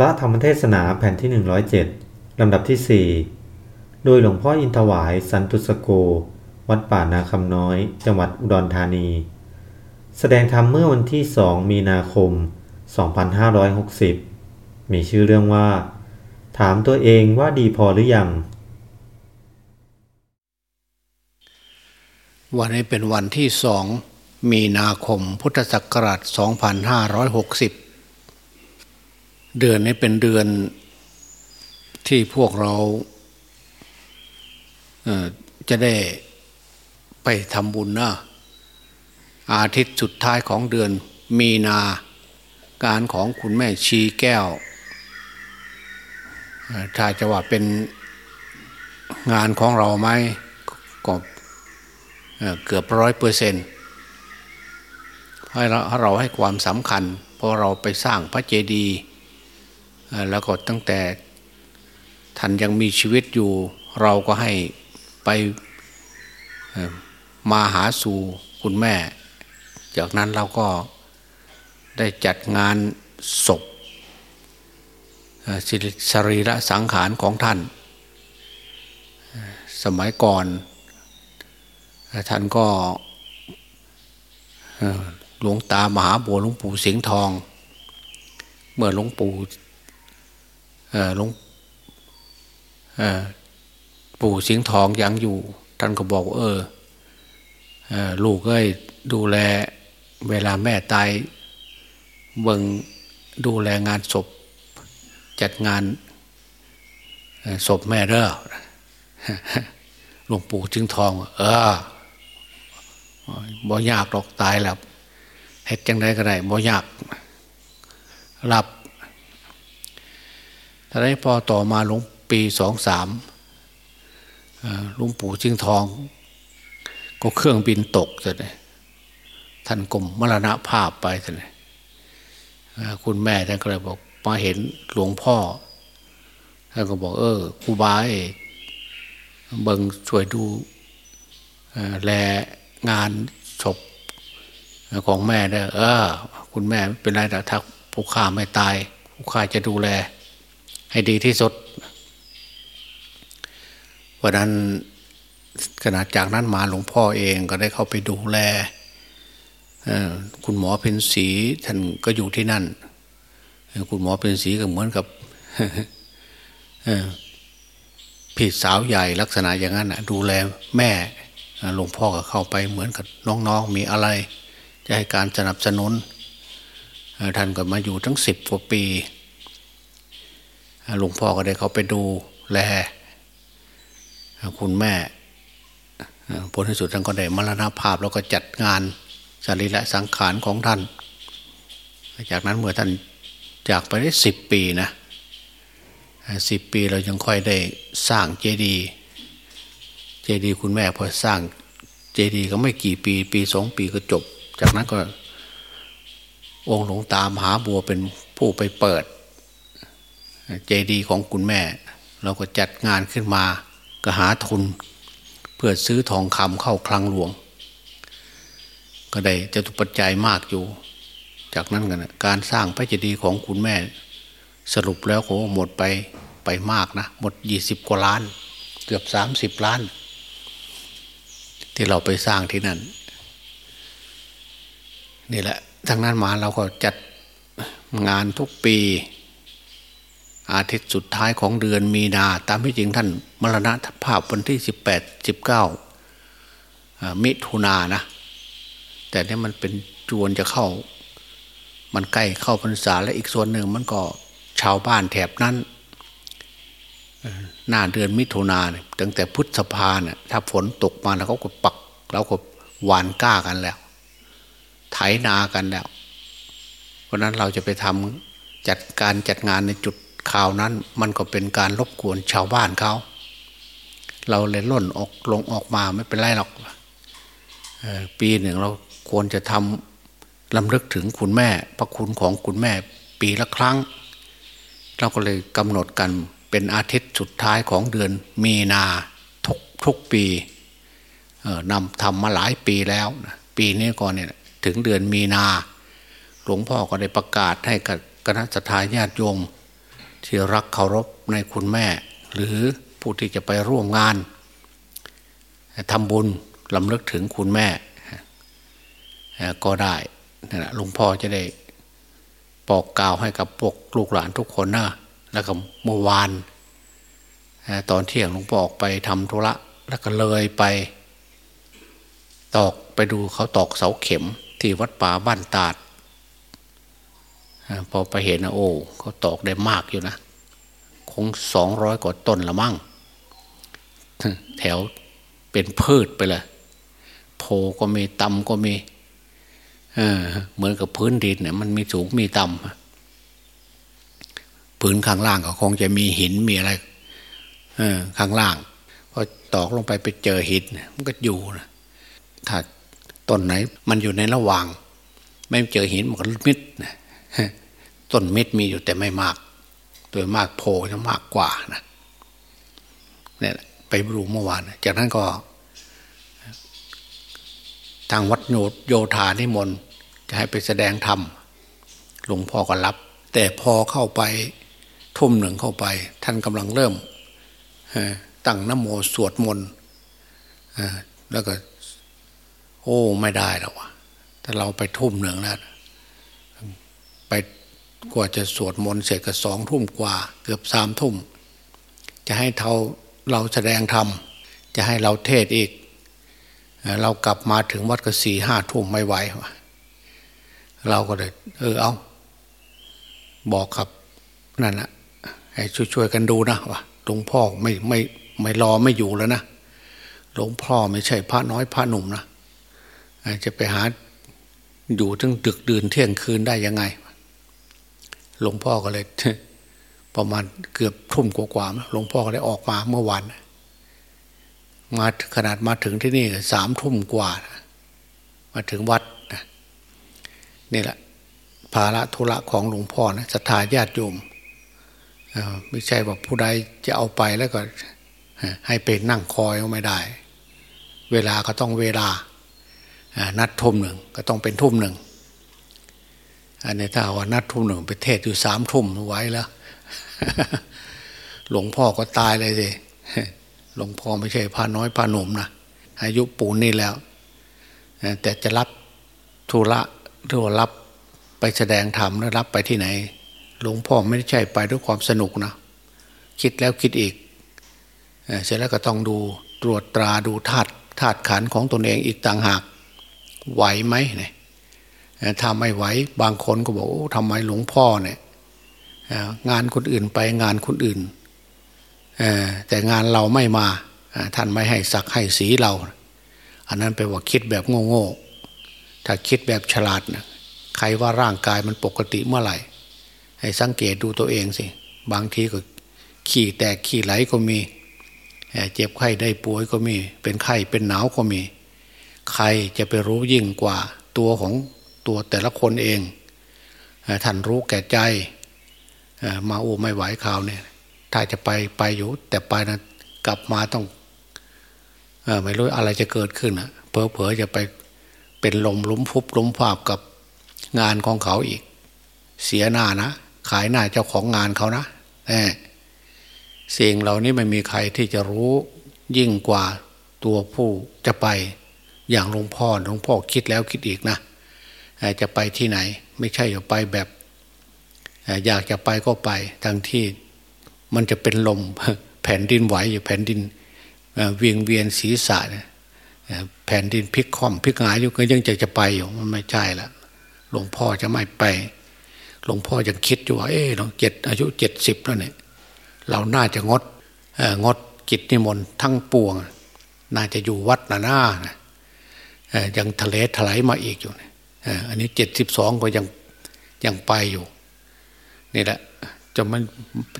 พระธรรมเทศนาแผ่นที่ 107 ลำดับที่ 4 โดยหลวงพ่ออินทวายสันตุสโก วัดป่านาคำน้อย จังหวัดอุดรธานี แสดงธรรมเมื่อวันที่ 2 มีนาคม 2560 มีชื่อเรื่องว่า ถามตัวเองว่าดีพอหรือยัง วันนี้เป็นวันที่สองมีนาคมพุทธศักราช 2560 เดือนนี้เป็นเดือนที่พวกเราจะได้ไปทำบุญนะอาทิตย์สุดท้ายของเดือนมีนาการของคุณแม่ชีแก้ว ถ้าจะว่าเป็นงานของเราไหมก็เกือบร้อยเปอร์เซ็นต์ให้เราให้ความสำคัญ เพราะเราไปสร้างพระเจดีย์ แล้วก็ตั้งแต่ท่านยังมีชีวิตอยู่เราก็ให้ไปมาหาสู่คุณแม่ จากนั้นเราก็ได้จัดงานศพสรีระสังขารของท่าน สมัยก่อน ท่านก็หลวงตามหาบัวหลวงปู่สิงห์ทอง เมื่อหลวงปู่ หลวงปู่สิงห์ทองยังอยู่ ท่านก็บอกเออลูกเอ้ยดูแลเวลาแม่ตายเบิงดูแลงานศพ จัดงานศพแม่เด้อหลวงปู่จึงทอง เออบ่ยากหรอกตายแล้วเฮ็ดจังไดก็ได้บ่ยากรับ ตอนนี้พอต่อมาหลวงปีสองสามหลวงปู่จึงทอง ก็เครื่องบินตกจะเลยท่านกลมมรณะภาพไปจะเลยคุณแม่ท่านก็เลยบอกมาเห็นหลวงพ่อท่านก็บอก เออครูบาเอกเบิงช่วยดูแลงานศพของแม่ได้เออ คุณแม่เป็นไรแต่ถ้าผู้ข้าไม่ตาย ผู้ข้าจะดูแล ให้ดีที่สุดวันนั้นขณะจากนั้นมาหลวงพ่อเองก็ได้เข้าไปดูแลคุณหมอเพ็ญศรีท่านก็อยู่ที่นั่น คุณหมอเพ็ญศรีก็เหมือนกับพี่สาวใหญ่ลักษณะอย่างนั้นดูแลแม่หลวงพ่อก็เข้าไปเหมือนกับน้องๆ มีอะไร จะให้การสนับสนุนท่านก็มาอยู่ทั้งสิบกว่าปี หลวงพ่อก็ได้เขาไปดูแลคุณแม่ผลที่สุดท่านก็ได้มรณภาพแล้วก็จัดงานสรีระสังขารของท่าน จากนั้นเมื่อท่านจากไปได้สิบปีนะสิบปีเรายังค่อยได้สร้างเจดีย์เจดีย์คุณแม่พอสร้างเจดีย์ก็ไม่กี่ปี ปีสองปีก็จบ จากนั้นก็องค์หลวงตามหาบัวเป็นผู้ไปเปิด เจดีของคุณแม่ เราก็จัดงานขึ้นมาก็หาทุน เพื่อซื้อทองคำเข้าคลังหลวง ก็ได้จะตุปัจจัยมากอยู่ จากนั้นกันการสร้างพระเจดีย์ของคุณแม่ สรุปแล้วโหหมดไปไปมากนะ หมดยี่สิบกว่าล้าน เกือบสามสิบล้าน ที่เราไปสร้างที่นั่นนี่แหละทั้งนั้นมาเราก็จัดงานทุกปี อาทิตย์สุดท้ายของเดือนมีนา ตามที่จริงท่านมรณะภาพวันที่สิบแปดสิบเก้ามิถุนานะ แต่นี่มันเป็นจวนจะเข้า มันใกล้เข้าพรรษาและอีกส่วนหนึ่งมันก็ชาวบ้านแถบนั้นหน้าเดือนมิถุนาเนี่ยตั้งแต่พุทธภาเนี่ยถ้าฝนตกมาแล้วเขาก็ปักแล้วก็หวานก้ากันแล้ว ไถนากันแล้ว เพราะนั้นเราจะไปทำจัดการจัดงานในจุด ข่าวนั้นมันก็เป็นการรบกวนชาวบ้านเขา เราเลยล่นออกลงออกมาไม่เป็นไรหรอกปีหนึ่งเราควรจะทำลำลึกถึงคุณแม่ พระคุณของคุณแม่ปีละครั้ง เราก็เลยกำหนดกันเป็นอาทิตย์สุดท้ายของเดือนมีนาทุกทุกปีนำทำมาหลายปีแล้ว ปีนี้ก่อนเนี่ยถึงเดือนมีนา หลวงพ่อก็ได้ประกาศให้กับคณะสัตยาญาติโยม ที่รักเคารพในคุณแม่ หรือผู้ที่จะไปร่วมงานทำบุญลำลึกถึงคุณแม่ ก็ได้นะหลวงพ่อจะได้บอกกล่าวให้กับพวกลูกหลานทุกคนนะแล้วก็เมื่อวานตอนเที่ยงหลวงพ่อออกไปทำธุระแล้วก็เลยไป ตอกไปดูเขาตอกเสาเข็มที่วัดป่าบ้านตาด พอไปเห็นนะโอ้เขาตอกได้มากอยู่นะ คงสองร้อยกว่าต้นละมั่ง แถวเป็นพืชไปเลยโพก็มีตำก็มีเออเหมือนกับพื้นดินเนี่ยมันมีสูงมีต่ำพื้นข้างล่างก็คงจะมีหินมีอะไร เออ ข้างล่างพอตอกลงไปไปเจอหินมันก็อยู่นะถ้าต้นไหน มันอยู่ในระหว่าง ไม่เจอหินมันก็มิดนะ ต้นเม็ดมีอยู่แต่ไม่มาก โดยมากโพจะมากกว่านะเนี่ยไปรู้เมื่อวาน จากนั้นก็ ทางวัดโยโยธานิมนต์จะให้ไปแสดงธรรมหลวงพ่อก็รับ แต่พอเข้าไปทุ่มหนึ่งเข้าไป ท่านกำลังเริ่มตั้งนโมสวดมนต์แล้วก็ โอ้ ไม่ได้แล้ววะถ้าเราไปทุ่มหนึ่งแล้ว กว่าจะสวดมนต์เสร็จก็สองทุ่มกว่า เกือบสามทุ่ม จะให้เท่าเราแสดงธรรม จะให้เราเทศอีก เรากลับมาถึงวัดก็สี่ห้าทุ่มไม่ไหวเราก็เลยเออเอาบอกครับนั่นแหละให้ช่วยๆกันดูนะว่าหลวงพ่อไม่ไม่ไม่รอไม่อยู่แล้วนะหลวงพ่อไม่ใช่พระน้อยพระหนุ่มนะจะไปหาอยู่ถึงดึกดื่นเที่ยงคืนได้ยังไง หลวงพ่อก็เลย ประมาณเกือบทุ่มกว่าๆหลวงพ่อก็ได้ออกมาเมื่อวานมาขนาดมาถึงที่นี่สามทุ่มกว่า มาถึงวัดนี่แหละภาระธุระของหลวงพ่อนะศรัทธาญาติโยมไม่ใช่ว่าผู้ใดจะเอาไปแล้วก็ให้เป็นนั่งคอยก็ไม่ได้ เวลาก็ต้องเวลานัดทุ่มหนึ่งก็ต้องเป็นทุ่มหนึ่ง อันนี้ถ้าว่านัดทุ่มหนึ่งไปเทศอยู่สามทุ่มไว้แล้ว หลวงพ่อก็ตายเลยสิหลวงพ่อไม่ใช่พาน้อยพาหนุ่มนะอายุปูนนี่แล้ว แต่จะรับธุระหรือว่ารับไปแสดงธรรมแล้วรับไปที่ไหน หลวงพ่อไม่ใช่ไปด้วยความสนุกนะคิดแล้วคิดอีกเสร็จแล้วก็ต้องดูตรวจตราดูธาตุธาตุขันของตนเองอีกต่างหากไหวไหมเนี่ย ถ้าไม่ไหวบางคนก็บอกทำไมหลวงพ่อเนี่ยงานคนอื่นไปงานคนอื่นแต่งานเราไม่มาท่านไม่ให้สักให้สีเรา อันนั้นไปว่าคิดแบบโง่ๆถ้าคิดแบบฉลาดนะใครว่าร่างกายมันปกติเมื่อไหร่ ให้สังเกตดูตัวเองสิ บางทีก็ขี่แตกขี่ไหลก็มีเจ็บไข้ได้ป่วยก็มี เป็นไข้เป็นหนาวก็มี ใครจะไปรู้ยิ่งกว่าตัวของ ตัวแต่ละคนเองท่านรู้แก่ใจมาโอ้ไม่ไหวข่าวเนี่ยถ้าจะไปไปอยู่ แต่ไปนะกลับมาต้องไม่รู้อะไรจะเกิดขึ้นอะเพอเพอจะไปเป็นลมล้มพุบล้มภาพกับงานของเขาอีก เสียหน้านะ ขายหน้าเจ้าของงานเขานะสิ่งเหล่านี้ไม่มีใครที่จะรู้ยิ่งกว่าตัวผู้จะไปอย่างหลวงพ่อหลวงพ่อคิดแล้วคิดอีกนะ จะไปที่ไหน ไม่ใช่จะไปแบบอยากจะไปก็ไปทั้งที่มันจะเป็นลมแผ่นดินไหวอยู่แผ่นดินเวียงเวียนศีรษะแผ่นดินพลิกคว่ำพลิกหงายอยู่ก็ยังจะจะไปอยู่มันไม่ใช่ละหลวงพ่อจะไม่ไป หลวงพ่อยังคิดอยู่ว่าเออหลวงเจ็ดอายุเจ็ดสิบแล้วเนี่ยเราน่าจะงดงดกิจนิมนต์ทั้งปวง น่าจะอยู่วัดนาหน้านะยังทะเลถลายมาอีกอยู่ อันนี้เจ็ดสิบสองก็ยังยังไปอยู่ นี่แหละจะมัน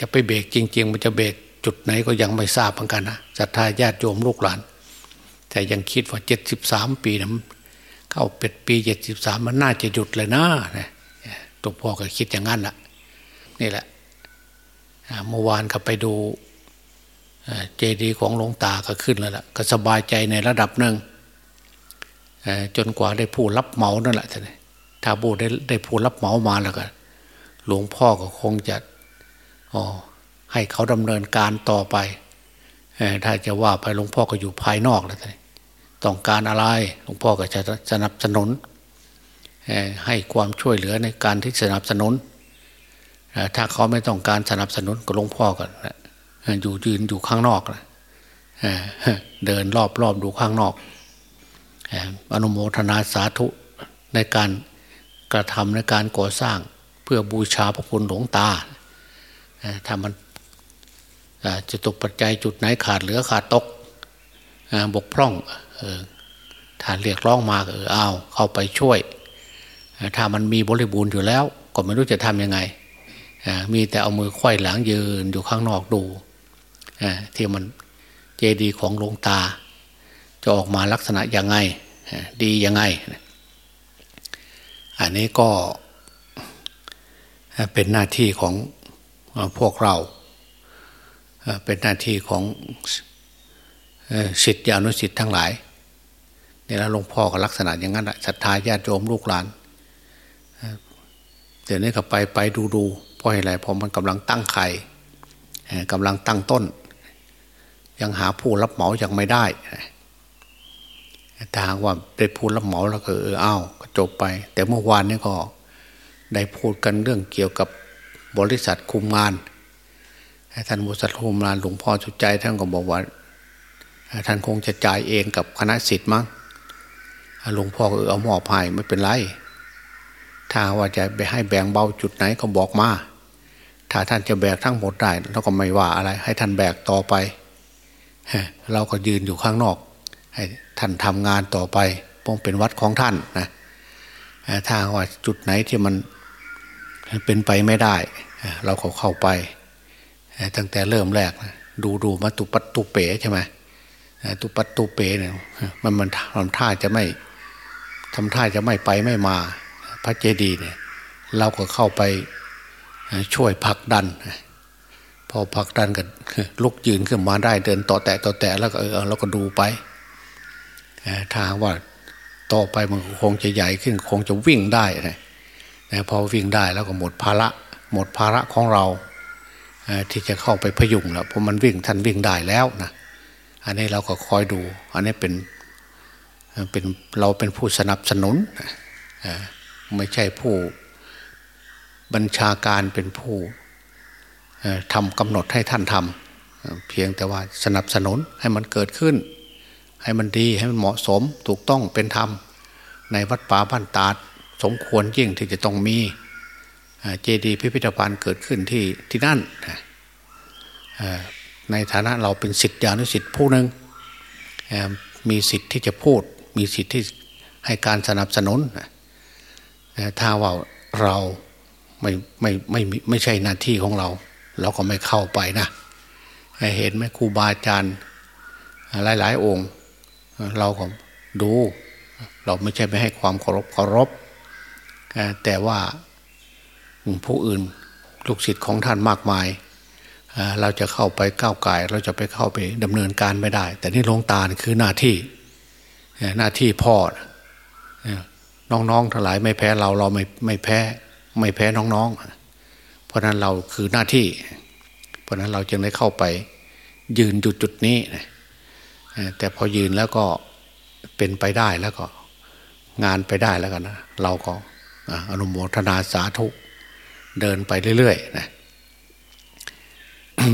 จะไปเบรกจริง ๆ มันจะเบรกจุดไหนก็ยังไม่ทราบเหมือนกันนะศรัทธาญาติโยมลูกหลาน แต่ยังคิดว่าเจ็ดสิบสามปีนะเข้าเป็ดปีเจ็ดสิบสามมันน่าจะหยุดเลยนะตัวพ่อก็คิดอย่างนั้นแหละนี่แหละเมื่อวานก็ไปดูเจดีย์ของหลวงตาก็ขึ้นแล้วล่ะ ก็สบายใจในระดับหนึ่ง จนกว่าได้ผู้รับเหมานั่นแหละท่านถ้าบูได้ได้ผู้รับเหมามาแล้วก็หลวงพ่อก็คงจะอ๋อให้เขาดำเนินการต่อไปถ้าจะว่าไปหลวงพ่อก็อยู่ภายนอกแล้วท่านต้องการอะไรหลวงพ่อก็จะสนับสนุนให้ความช่วยเหลือในการที่สนับสนุน ถ้าเขาไม่ต้องการสนับสนุนก็หลวงพ่อก็อยู่ยืนอยู่ข้างนอกนะเดินรอบรอบดูข้างนอก อนุโมทนาสาธุในการกระทำในการก่อสร้างเพื่อบูชาพระคุณหลวงตาถ้ามันจะตกปัจจัยจุดไหนขาดเหลือขาดตกบกพร่องถ้าเรียกร้องมาเออเอาเข้าไปช่วย ถ้ามันมีบริบูรณ์อยู่แล้ว ก็ไม่รู้จะทำยังไง มีแต่เอามือควยหลังยืนอยู่ข้างนอกดูที่มันเจดีย์ของหลวงตา จะออกมาลักษณะยังไง ดียังไง อันนี้ก็เป็นหน้าที่ของพวกเราเป็นหน้าที่ของสิทธิอนุสิทธิ์ทั้งหลายนี่แล้วหลวงพ่อก็ลักษณะอย่างนั้นศรัทธาญาติโยมลูกหลานเดี๋ยวนี้ก็ไปไปดูดูเพราะอะไรเพราะมันกำลังตั้งไข่กำลังตั้งต้น ยังหาผู้รับเหมายังไม่ได้ ถ้าหากว่าได้ผู้รับเหมาแล้วก็เอออ้าวก็จบไป แต่เมื่อวานนี้ก็ได้พูดกันเรื่องเกี่ยวกับบริษัทคุมงานท่านบริษัทคุมงานหลวงพ่อสุดใจท่านก็บอกว่าท่านคงจะจ่ายเองกับคณะสิทธิ์มั้งหลวงพ่อเออเอาหม้อพายไม่เป็นไร ถ้าว่าจะไปให้แบ่งเบาจุดไหนก็บอกมา ถ้าท่านจะแบกทั้งหมดได้เราก็ไม่ว่าอะไร ให้ท่านแบกต่อไป เราก็ยืนอยู่ข้างนอกให้ ท่านทำงานต่อไปป้องเป็นวัดของท่านนะถ้าว่าจุดไหนที่มันเป็นไปไม่ได้ เราก็เข้าไป ตั้งแต่เริ่มแรกดูดูมาตุปัตตุเป๋ใช่ไหมตุปัตตุเปเนี่ยมันมันทำท่าจะไม่ทำท่าจะไม่ไปไม่มา พระเจดีย์เนี่ย เราก็เข้าไปช่วยผลักดัน พอผลักดันกันลุกยืนขึ้นมาได้เดินต่อแตะต่อแตะแล้วก็เออเราก็ดูไป ถ้าว่าต่อไปมันคงจะใหญ่ขึ้น คงจะวิ่งได้นะพอวิ่งได้แล้วก็หมดภาระหมดภาระของเราที่จะเข้าไปพยุงแล้วเพราะมันวิ่งท่านวิ่งได้แล้วนะอันนี้เราก็คอยดู อันนี้เป็นเป็นเราเป็นผู้สนับสนุนไม่ใช่ผู้บัญชาการเป็นผู้ทำกำหนดให้ท่านทำเพียงแต่ว่าสนับสนุนให้มันเกิดขึ้น ให้มันดีให้มันเหมาะสมถูกต้องเป็นธรรม ในวัดป่าบ้านตาดสมควรยิ่งที่จะต้องมีเจดีย์พิพิธภัณฑ์เกิดขึ้นที่ที่นั่นในฐานะเราเป็นสิทธิอนุสิทธิ์ผู้หนึ่งมีสิทธิ์ที่จะพูด มีสิทธิ์ที่ให้การสนับสนุนถ้าว่าเราไม่ไม่ไม่ไม่ใช่หน้าที่ของเรา เราก็ไม่เข้าไปนะเห็นไหมครูบาอาจารย์หลาย ๆ องค์ เราก็ดู เราไม่ใช่ไม่ให้ความเคารพเคารพแต่ว่าผู้อื่นลูกศิษย์ของท่านมากมาย เราจะเข้าไปก้าวไก่เราจะไปเข้าไปดำเนินการไม่ได้ แต่นี่ลงตาคือหน้าที่หน้าที่พ่อน้องๆทั้งหลายไม่แพ้เราเราไม่ไม่แพ้ ไม่แพ้น้องๆ เพราะนั้นเราคือหน้าที่ เพราะนั้นเราจึงได้เข้าไปยืนจุดจุดนี้ แต่พอยืนแล้วก็เป็นไปได้แล้วก็งานไปได้แล้วกันนะเราก็อนุโมทนาสาธุเดินไปเรื่อยๆนะ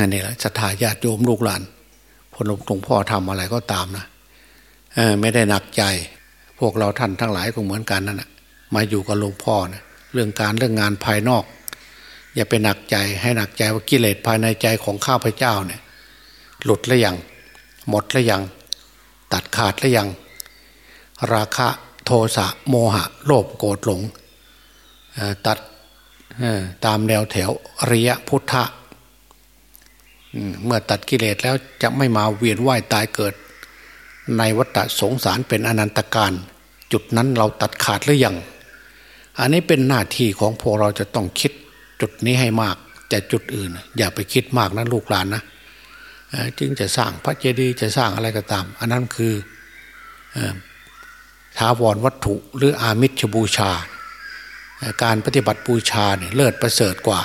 อันนี้แหละศรัทธาญาติโยมลูกหลานพอหลวงพ่อทำอะไรก็ตามนะไม่ได้หนักใจ พวกเราท่านทั้งหลายก็เหมือนกันนั่นแหะมาอยู่กับหลวงพ่อนะเรื่องการเรื่องงานภายนอก อย่าไปหนักใจให้หนักใจว่ากิเลสภายในใจของข้าพเจ้าเนี่ย หลุดแล้วยัง หมดแล้วยัง ตัดขาดแล้วยัง ราคะโทสะโมหะ โลภโกรธหลงตัดตามแนวแถวอริยพุทธะเมื่อตัดกิเลสแล้วจะไม่มาเวียนว่ายตายเกิด ในวัฏสงสารเป็นอนันตการ จุดนั้นเราตัดขาดหรือยัง อันนี้เป็นหน้าที่ของพวกเราจะต้องคิดจุดนี้ให้มาก แต่จุดอื่น อย่าไปคิดมากนะลูกหลานนะ จึงจะสร้างพระเจดีย์จะสร้างอะไรก็ตาม อันนั้นคือท้าวรวัตถุหรืออามิชบูชา การปฏิบัติบูชาเนี่ยเลิศประเสริฐกว่า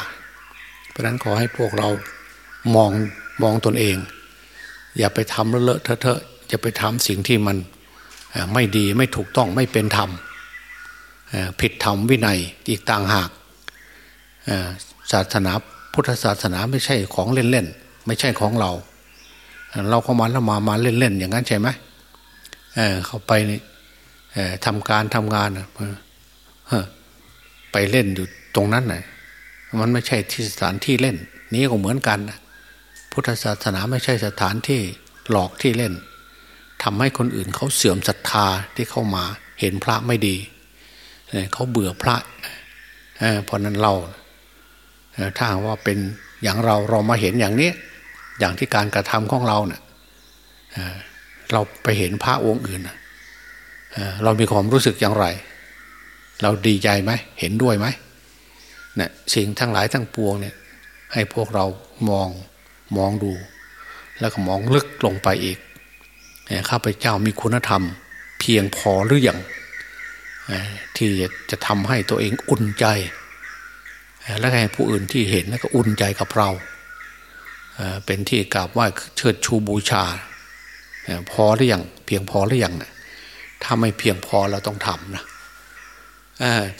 ปราะนั้นขอให้พวกเรามองมองตนเอง อย่าไปทำเลอะเทอะอย่าไปทำสิ่งที่มันไม่ดีไม่ถูกต้องไม่เป็นธรรมผิดธรรมวินัยอีกต่างหากศาสนาพุทธศาสนาไม่ใช่ของเล่นๆ ไม่ใช่ของเรา เราเข้ามาแล้วมามาเล่นๆอย่างนั้นใช่ไหมเเข้าไปทำการทำงานไปเล่นอยู่ตรงนั้นน่ะมันไม่ใช่ที่สถานที่เล่น นี้ก็เหมือนกันพุทธศาสนาไม่ใช่สถานที่หลอกที่เล่นทำให้คนอื่นเขาเสื่อมศรัทธาที่เข้ามาเห็นพระไม่ดีเขาเบื่อพระเพราะนั้นเราถ้าว่าเป็นอย่างเราเรามาเห็นอย่างนี้ อย่างที่การกระทำของเราเนะ่ยเราไปเห็นพระองค์อื่นเรามีความรู้สึกอย่างไร เราดีใจไหมเห็นด้วยไหมเนี่ยสิ่งทั้งหลายทั้งปวงเนี่ย ให้พวกเรามองมองดู แล้วก็มองลึกลงไปอีกข้าพเจ้ามีคุณธรรม เพียงพอหรืออยังที่จะทำให้ตัวเองอุ่นใจ และให้ผู้อื่นที่เห็นแล้วก็อุ่นใจกับเรา เป็นที่กราบไหว้เชิดชูบูชา พอหรือยังเพียงพอหรือยังนะถ้าไม่เพียงพอเราต้องทำนะ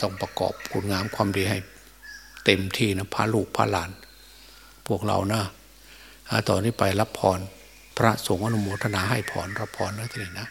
ต้องประกอบคุณงามความดีให้เต็มที่นะพระลูกพระหลาน พวกเรานะต่อนนี้ไปรับพร พระสงฆ์อนุโมทนาให้พรรับพรนะทีนี้นะ